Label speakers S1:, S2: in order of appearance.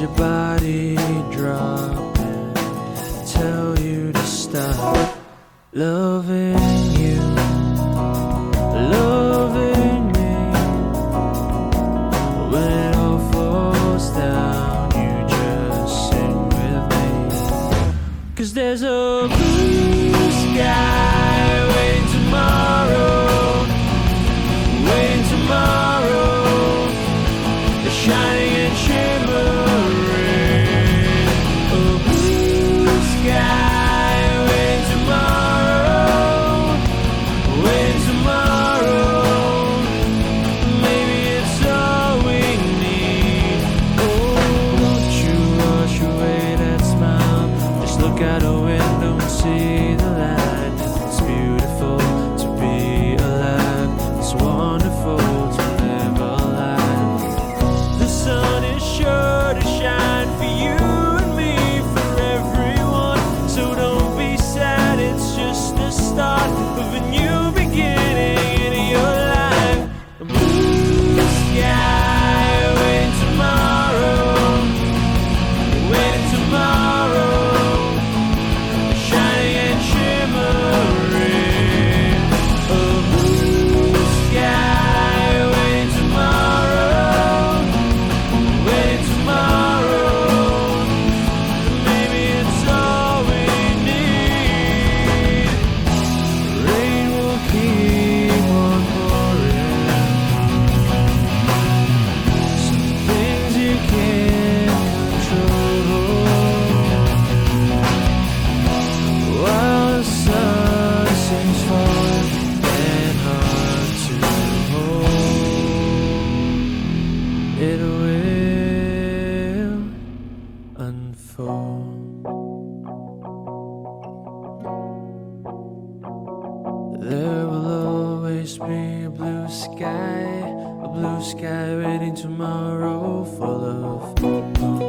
S1: your body dropping, tell you to stop loving you, loving me. When it all falls down, you just sing with me. Cause there's a see There will always be a blue sky, a blue sky waiting tomorrow full of.